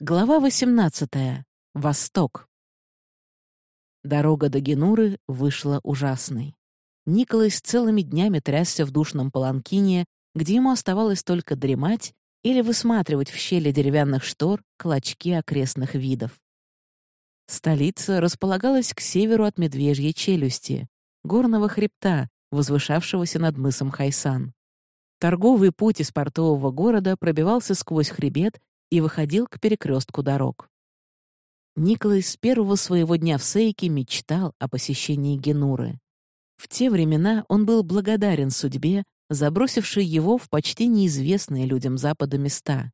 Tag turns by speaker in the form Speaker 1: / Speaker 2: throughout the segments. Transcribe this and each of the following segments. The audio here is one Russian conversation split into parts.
Speaker 1: Глава 18. Восток. Дорога до Генуры вышла ужасной. Николас целыми днями трясся в душном паланкине, где ему оставалось только дремать или высматривать в щели деревянных штор клочки окрестных видов. Столица располагалась к северу от Медвежьей челюсти, горного хребта, возвышавшегося над мысом Хайсан. Торговый путь из портового города пробивался сквозь хребет и выходил к перекрестку дорог. Николай с первого своего дня в Сейке мечтал о посещении Генуры. В те времена он был благодарен судьбе, забросившей его в почти неизвестные людям Запада места.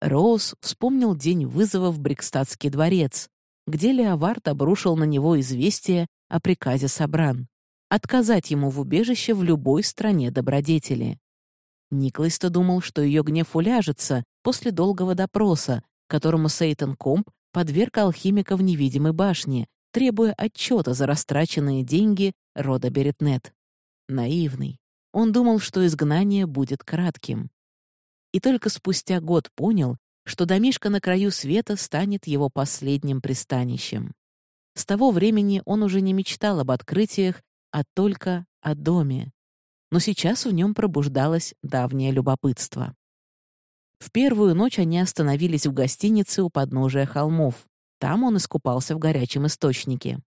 Speaker 1: Роуз вспомнил день вызова в Брикстадский дворец, где Леовард обрушил на него известие о приказе Собран — отказать ему в убежище в любой стране добродетели. Никлайс-то думал, что ее гнев уляжется после долгого допроса, которому Сейтон Комп подверг алхимика в невидимой башне, требуя отчета за растраченные деньги рода Беретнет. Наивный. Он думал, что изгнание будет кратким. И только спустя год понял, что домишка на краю света станет его последним пристанищем. С того времени он уже не мечтал об открытиях, а только о доме, но сейчас в нем пробуждалось давнее любопытство. В первую ночь они остановились в гостинице у подножия холмов. Там он искупался в горячем источнике.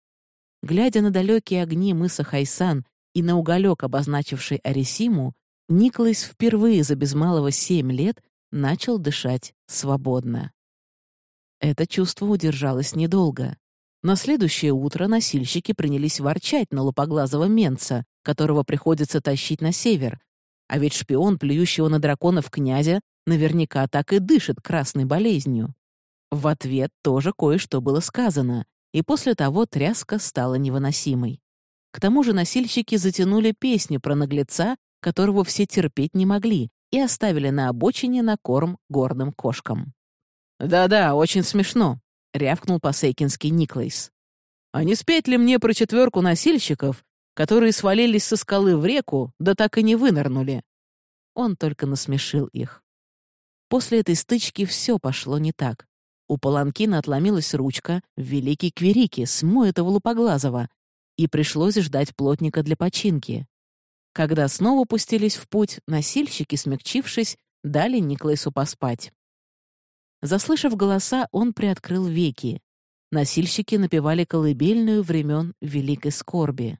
Speaker 1: Глядя на далекие огни мыса Хайсан и на уголек, обозначивший Арисиму, Никлайс впервые за без малого семь лет начал дышать свободно. Это чувство удержалось недолго. На следующее утро носильщики принялись ворчать на лупоглазого менца, которого приходится тащить на север. А ведь шпион, плюющего на драконов князя, наверняка так и дышит красной болезнью. В ответ тоже кое-что было сказано, и после того тряска стала невыносимой. К тому же носильщики затянули песню про наглеца, которого все терпеть не могли, и оставили на обочине на корм горным кошкам. «Да-да, очень смешно», — рявкнул посейкинский Никлайс. «А не спеть ли мне про четверку носильщиков, которые свалились со скалы в реку, да так и не вынырнули. Он только насмешил их. После этой стычки все пошло не так. У Паланкина отломилась ручка в Великий Кверике, смой этого лупоглазого, и пришлось ждать плотника для починки. Когда снова пустились в путь, носильщики, смягчившись, дали Никлайсу поспать. Заслышав голоса, он приоткрыл веки. Носильщики напевали колыбельную времен Великой Скорби.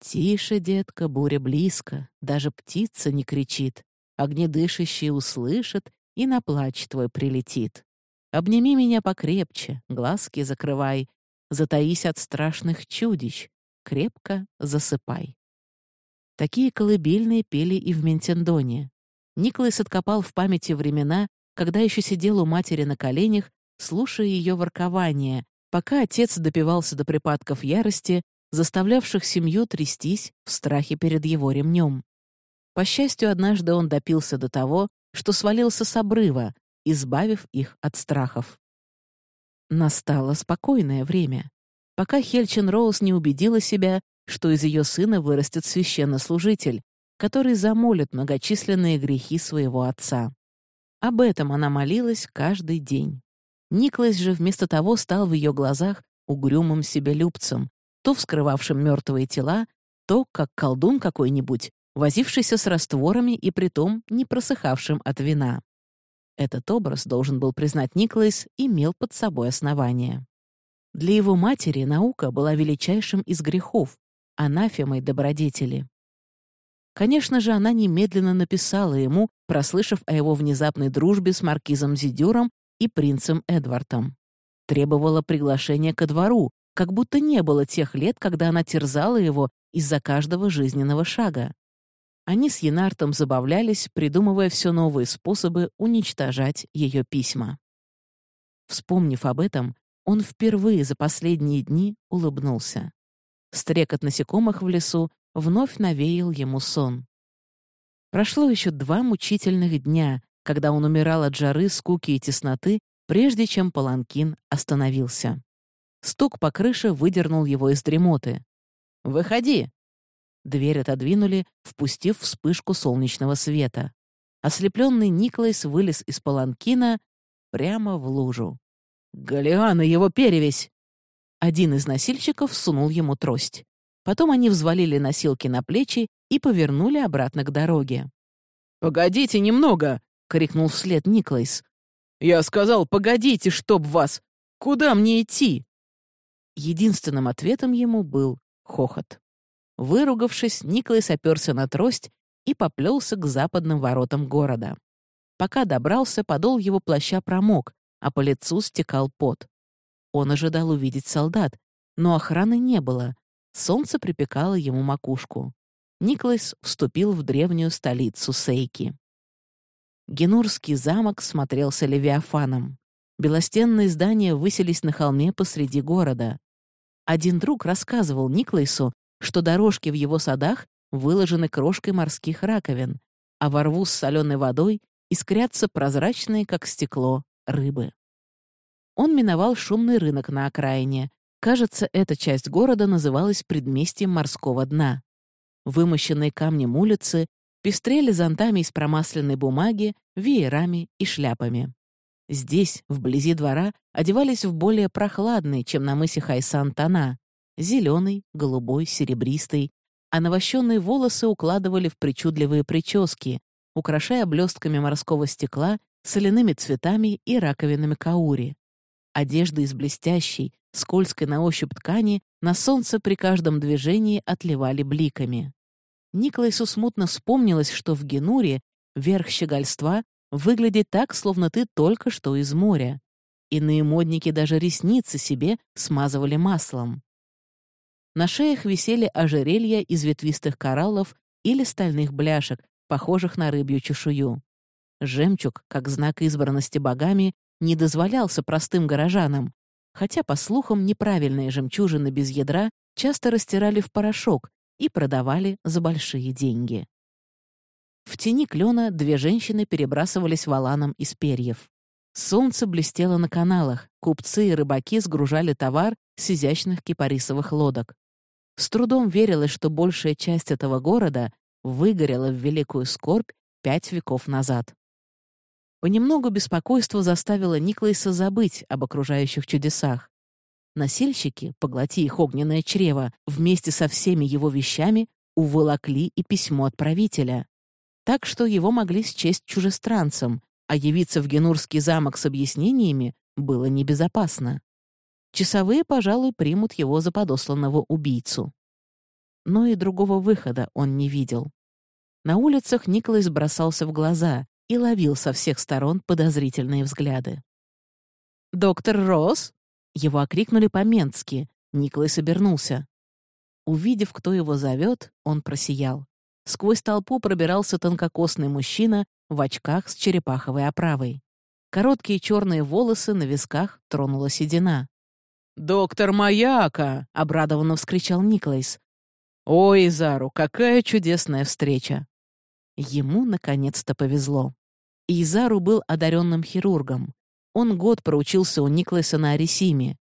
Speaker 1: «Тише, детка, буря близко, даже птица не кричит, огнедышащий услышит и на плач твой прилетит. Обними меня покрепче, глазки закрывай, затаись от страшных чудищ, крепко засыпай». Такие колыбельные пели и в Ментендоне. Николас откопал в памяти времена, когда еще сидел у матери на коленях, слушая ее воркование, пока отец допивался до припадков ярости заставлявших семью трястись в страхе перед его ремнем. По счастью, однажды он допился до того, что свалился с обрыва, избавив их от страхов. Настало спокойное время, пока Хельчин Роуз не убедила себя, что из ее сына вырастет священнослужитель, который замолит многочисленные грехи своего отца. Об этом она молилась каждый день. Никлас же вместо того стал в ее глазах угрюмым себелюбцем, то вскрывавшим мертвые тела, то, как колдун какой-нибудь, возившийся с растворами и притом не просыхавшим от вина. Этот образ, должен был признать Николас, имел под собой основание. Для его матери наука была величайшим из грехов, анафемой добродетели. Конечно же, она немедленно написала ему, прослышав о его внезапной дружбе с маркизом Зидюром и принцем Эдвардом. Требовала приглашения ко двору, как будто не было тех лет, когда она терзала его из-за каждого жизненного шага. Они с Янартом забавлялись, придумывая все новые способы уничтожать ее письма. Вспомнив об этом, он впервые за последние дни улыбнулся. Стрекот насекомых в лесу вновь навеял ему сон. Прошло еще два мучительных дня, когда он умирал от жары, скуки и тесноты, прежде чем Паланкин остановился. Стук по крыше выдернул его из дремоты. «Выходи!» Дверь отодвинули, впустив вспышку солнечного света. Ослепленный Никлайс вылез из паланкина прямо в лужу. «Галиана, его перевесь!» Один из носильщиков сунул ему трость. Потом они взвалили носилки на плечи и повернули обратно к дороге. «Погодите немного!» — крикнул вслед Никлайс. «Я сказал, погодите, чтоб вас! Куда мне идти?» Единственным ответом ему был хохот. Выругавшись, Никлайс оперся на трость и поплелся к западным воротам города. Пока добрался, подол его плаща промок, а по лицу стекал пот. Он ожидал увидеть солдат, но охраны не было. Солнце припекало ему макушку. Никлайс вступил в древнюю столицу Сейки. Генурский замок смотрелся левиафаном. Белостенные здания высились на холме посреди города. Один друг рассказывал Никлайсу, что дорожки в его садах выложены крошкой морских раковин, а во рву с соленой водой искрятся прозрачные, как стекло, рыбы. Он миновал шумный рынок на окраине. Кажется, эта часть города называлась предместьем морского дна. Вымощенные камнем улицы пестрели зонтами из промасленной бумаги, веерами и шляпами. Здесь, вблизи двора, одевались в более прохладные, чем на мысе Хайсан тона — зеленый, голубой, серебристый, а навощенные волосы укладывали в причудливые прически, украшая блестками морского стекла, соляными цветами и раковинами каури. Одежда из блестящей, скользкой на ощупь ткани на солнце при каждом движении отливали бликами. Николайсу смутно вспомнилось, что в Генуре верх щегольства выглядит так, словно ты только что из моря. Иные модники даже ресницы себе смазывали маслом. На шеях висели ожерелья из ветвистых кораллов или стальных бляшек, похожих на рыбью чешую. Жемчуг, как знак избранности богами, не дозволялся простым горожанам, хотя, по слухам, неправильные жемчужины без ядра часто растирали в порошок и продавали за большие деньги. В тени клена две женщины перебрасывались валаном из перьев. Солнце блестело на каналах, купцы и рыбаки сгружали товар с изящных кипарисовых лодок. С трудом верилось, что большая часть этого города выгорела в великую скорбь пять веков назад. Понемногу беспокойство заставило Никлайса забыть об окружающих чудесах. Носильщики, поглоти их огненное чрево, вместе со всеми его вещами уволокли и письмо отправителя. Так что его могли счесть чужестранцем, а явиться в Генурский замок с объяснениями было небезопасно. Часовые, пожалуй, примут его за подосланного убийцу. Но и другого выхода он не видел. На улицах Николас бросался в глаза, и ловил со всех сторон подозрительные взгляды. «Доктор Росс?» Его окрикнули по-менски. Николас обернулся. Увидев, кто его зовет, он просиял. Сквозь толпу пробирался тонкокосный мужчина в очках с черепаховой оправой. Короткие черные волосы на висках тронула седина. «Доктор Маяка!» — обрадованно вскричал Николайс. «Ой, Изару, какая чудесная встреча!» Ему наконец-то повезло. Изару был одаренным хирургом. Он год проучился у Никлайса на Арисиме.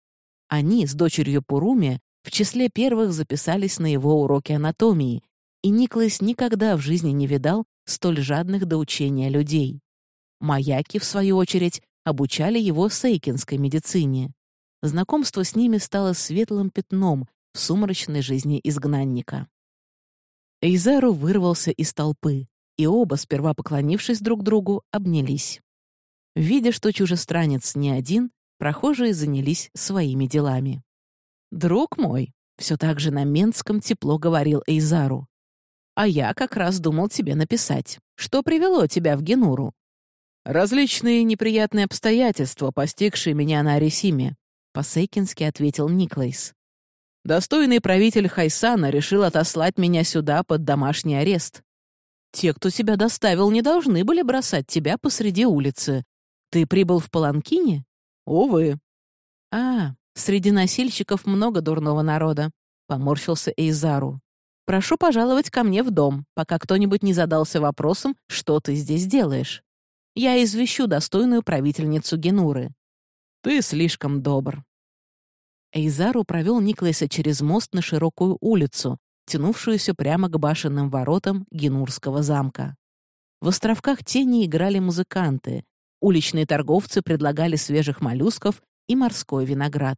Speaker 1: Они с дочерью Пуруми в числе первых записались на его уроки анатомии, и Никлайс никогда в жизни не видал столь жадных до учения людей. Маяки, в свою очередь, обучали его сейкинской медицине. Знакомство с ними стало светлым пятном в сумрачной жизни изгнанника. Эйзару вырвался из толпы и оба, сперва поклонившись друг другу, обнялись. Видя, что чужестранец не один, прохожие занялись своими делами. «Друг мой», — все так же на Менском тепло говорил Эйзару, «а я как раз думал тебе написать. Что привело тебя в Генуру?» «Различные неприятные обстоятельства, постигшие меня на Арисиме», — по-сейкински ответил Никлайс. «Достойный правитель Хайсана решил отослать меня сюда под домашний арест. Те, кто тебя доставил, не должны были бросать тебя посреди улицы. Ты прибыл в Паланкине? Увы. А, среди носильщиков много дурного народа, поморщился Эйзару. Прошу пожаловать ко мне в дом, пока кто-нибудь не задался вопросом, что ты здесь делаешь. Я извещу достойную правительницу Генуры. Ты слишком добр. Эйзару провел Никлайса через мост на широкую улицу, тянувшуюся прямо к башенным воротам Генурского замка. В островках тени играли музыканты. Уличные торговцы предлагали свежих моллюсков и морской виноград.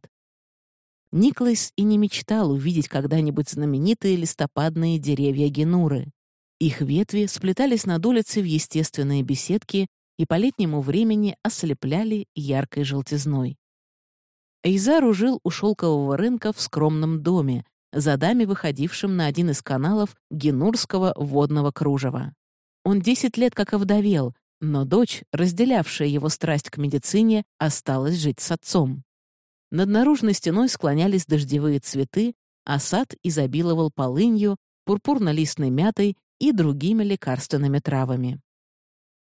Speaker 1: Никлайс и не мечтал увидеть когда-нибудь знаменитые листопадные деревья Генуры. Их ветви сплетались над улицей в естественные беседки и по летнему времени ослепляли яркой желтизной. Эйзару жил у шелкового рынка в скромном доме, за даме выходившим на один из каналов Генурского водного кружева. Он десять лет как овдовел, но дочь, разделявшая его страсть к медицине, осталась жить с отцом. Над наружной стеной склонялись дождевые цветы, а сад изобиловал полынью, пурпурно-листной мятой и другими лекарственными травами.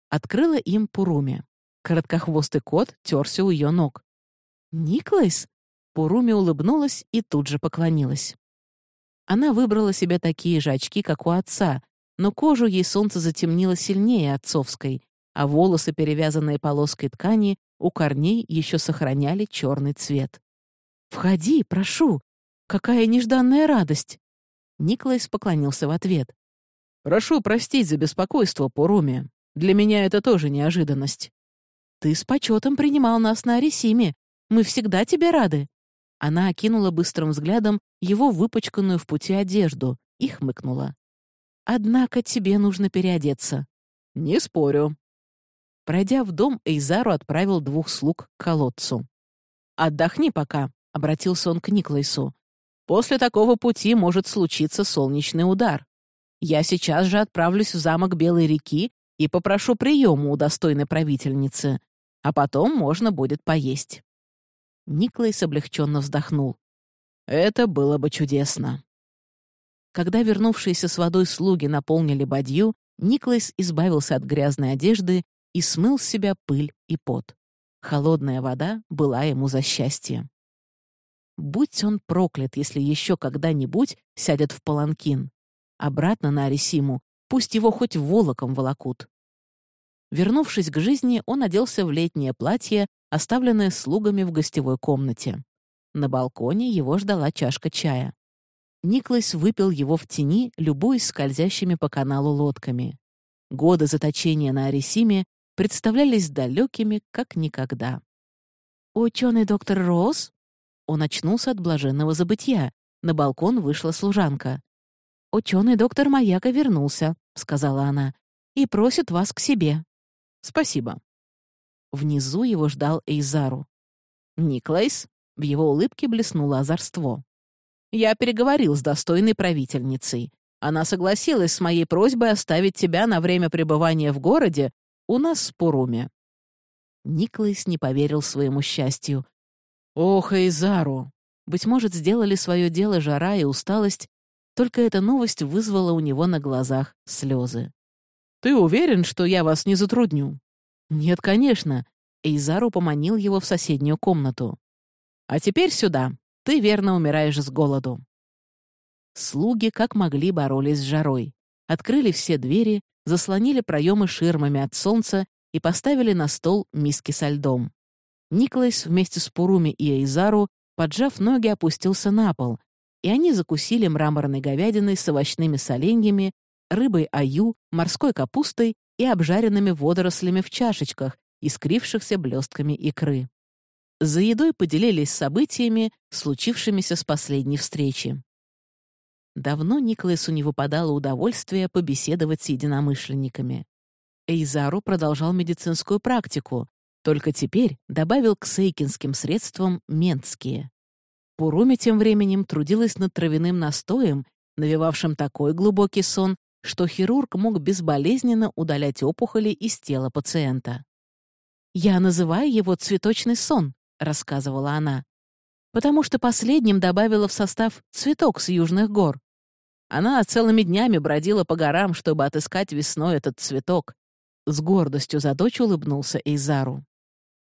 Speaker 1: Открыла им Пуруми. Короткохвостый кот терся у ее ног. «Никлайс?» Пуруми улыбнулась и тут же поклонилась. Она выбрала себе такие же очки, как у отца, но кожу ей солнце затемнило сильнее отцовской, а волосы, перевязанные полоской ткани, у корней еще сохраняли черный цвет. «Входи, прошу! Какая нежданная радость!» Николайс поклонился в ответ. «Прошу простить за беспокойство, Пуруми. Для меня это тоже неожиданность. Ты с почетом принимал нас на Арисиме. Мы всегда тебе рады». Она окинула быстрым взглядом его выпачканную в пути одежду и хмыкнула. «Однако тебе нужно переодеться». «Не спорю», Пройдя в дом, Эйзару отправил двух слуг к колодцу. «Отдохни пока», — обратился он к Никлайсу. «После такого пути может случиться солнечный удар. Я сейчас же отправлюсь в замок Белой реки и попрошу приема у достойной правительницы, а потом можно будет поесть». Никлайс облегченно вздохнул. «Это было бы чудесно». Когда вернувшиеся с водой слуги наполнили бадью, Никлайс избавился от грязной одежды и смыл с себя пыль и пот. Холодная вода была ему за счастье. Будь он проклят, если еще когда-нибудь сядет в паланкин. Обратно на Арисиму, пусть его хоть волоком волокут. Вернувшись к жизни, он оделся в летнее платье, оставленное слугами в гостевой комнате. На балконе его ждала чашка чая. Никлас выпил его в тени, любуясь скользящими по каналу лодками. Годы заточения на Арисиме представлялись далекими, как никогда. «Ученый доктор Росс?» Он очнулся от блаженного забытья. На балкон вышла служанка. «Ученый доктор Маяка вернулся», — сказала она, «и просит вас к себе». «Спасибо». Внизу его ждал Эйзару. «Никлайс?» — в его улыбке блеснуло озорство. «Я переговорил с достойной правительницей. Она согласилась с моей просьбой оставить тебя на время пребывания в городе у нас с Пуруми». Никлайс не поверил своему счастью. «Ох, Эйзару! Быть может, сделали свое дело жара и усталость, только эта новость вызвала у него на глазах слезы. «Ты уверен, что я вас не затрудню?» «Нет, конечно». Эйзару поманил его в соседнюю комнату. «А теперь сюда. Ты верно умираешь с голоду». Слуги как могли боролись с жарой. Открыли все двери, заслонили проемы ширмами от солнца и поставили на стол миски со льдом. Николас вместе с Пуруми и Эйзару, поджав ноги, опустился на пол, и они закусили мраморной говядиной с овощными соленьями, рыбой аю, морской капустой и обжаренными водорослями в чашечках, искрившихся блестками икры. За едой поделились событиями, случившимися с последней встречи. Давно Николасу не выпадало удовольствие побеседовать с единомышленниками. Эйзару продолжал медицинскую практику, только теперь добавил к сейкинским средствам ментские. Пуруми тем временем трудилась над травяным настоем, навевавшим такой глубокий сон, что хирург мог безболезненно удалять опухоли из тела пациента. «Я называю его цветочный сон», — рассказывала она, «потому что последним добавила в состав цветок с южных гор. Она целыми днями бродила по горам, чтобы отыскать весной этот цветок. С гордостью за дочь улыбнулся Эйзару.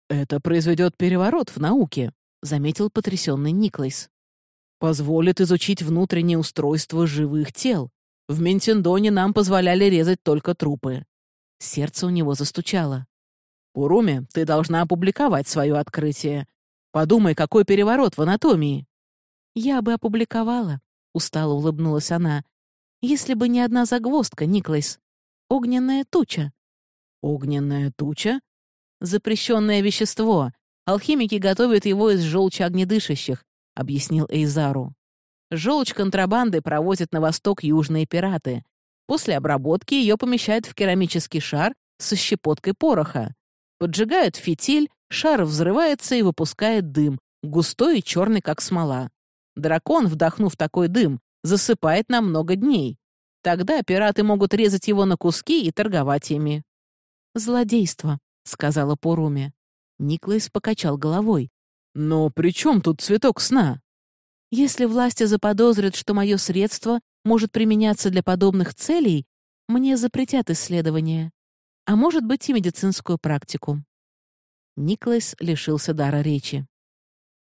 Speaker 1: «Это произведет переворот в науке», — заметил потрясенный Никлайс. «Позволит изучить внутреннее устройство живых тел. В Ментендоне нам позволяли резать только трупы». Сердце у него застучало. «Уруми, ты должна опубликовать свое открытие. Подумай, какой переворот в анатомии». «Я бы опубликовала», — устало улыбнулась она. «Если бы не одна загвоздка, Никлайс. Огненная туча». «Огненная туча?» запрещенное вещество. Алхимики готовят его из желчи огнедышащих», — объяснил Эйзару. Желчь контрабанды провозят на восток южные пираты. После обработки ее помещают в керамический шар со щепоткой пороха. Поджигают фитиль, шар взрывается и выпускает дым, густой и черный, как смола. Дракон, вдохнув такой дым, засыпает на много дней. Тогда пираты могут резать его на куски и торговать ими. «Злодейство», — сказала Поруме. Никлайс покачал головой. «Но при чем тут цветок сна?» «Если власти заподозрят, что мое средство может применяться для подобных целей, мне запретят исследования, а может быть и медицинскую практику». Никлайс лишился дара речи.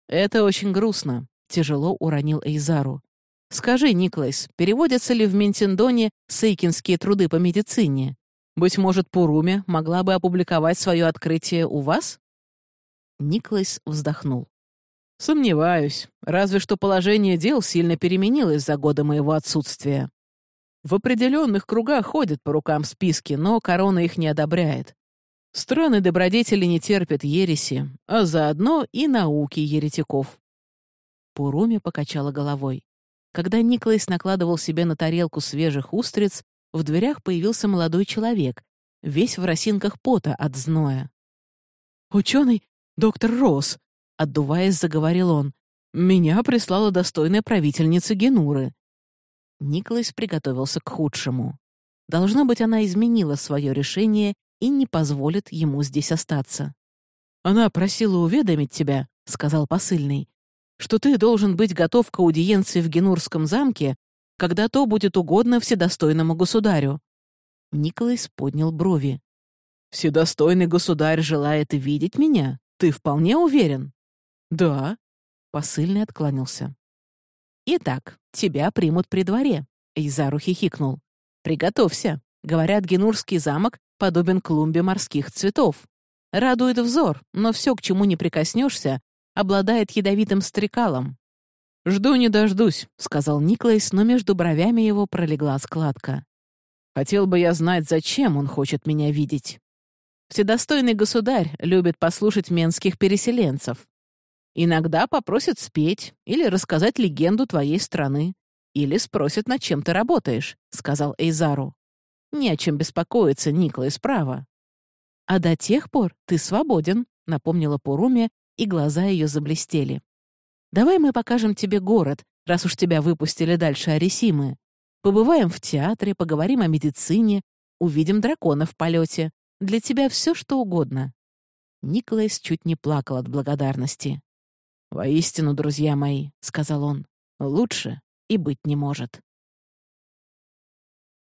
Speaker 1: «Это очень грустно», — тяжело уронил Эйзару. «Скажи, Никлайс, переводятся ли в Ментиндоне сейкинские труды по медицине? Быть может, Пуруме могла бы опубликовать свое открытие у вас?» Никлайс вздохнул. «Сомневаюсь. Разве что положение дел сильно переменилось за годы моего отсутствия. В определенных кругах ходят по рукам списки, но корона их не одобряет. Страны добродетели не терпят ереси, а заодно и науки еретиков. Пуруми покачала головой. Когда Николайс накладывал себе на тарелку свежих устриц, в дверях появился молодой человек, весь в росинках пота от зноя. «Ученый доктор Росс», — отдуваясь, заговорил он, — «меня прислала достойная правительница Генуры». Николайс приготовился к худшему. Должно быть, она изменила свое решение и не позволит ему здесь остаться. «Она просила уведомить тебя», — сказал посыльный, «что ты должен быть готов к аудиенции в Генурском замке, когда то будет угодно вседостойному государю». Николайс поднял брови. «Вседостойный государь желает видеть меня? Ты вполне уверен?» «Да». Посыльный откланялся. «Итак, тебя примут при дворе», — Изару хихикнул. «Приготовься. Говорят, Генурский замок подобен клумбе морских цветов. Радует взор, но все, к чему не прикоснешься, обладает ядовитым стрекалом. «Жду не дождусь», — сказал Никлайс, но между бровями его пролегла складка. «Хотел бы я знать, зачем он хочет меня видеть. Вседостойный государь любит послушать менских переселенцев. Иногда попросит спеть или рассказать легенду твоей страны, или спросит, над чем ты работаешь», — сказал Эйзару. Не о чем беспокоиться, Никла, справа. А до тех пор ты свободен, напомнила Пуруме, и глаза ее заблестели. Давай мы покажем тебе город, раз уж тебя выпустили дальше Арисимы. Побываем в театре, поговорим о медицине, увидим дракона в полете. Для тебя все, что угодно. Николайс чуть не плакал от благодарности. «Воистину, друзья мои», — сказал он, — «лучше и быть не может».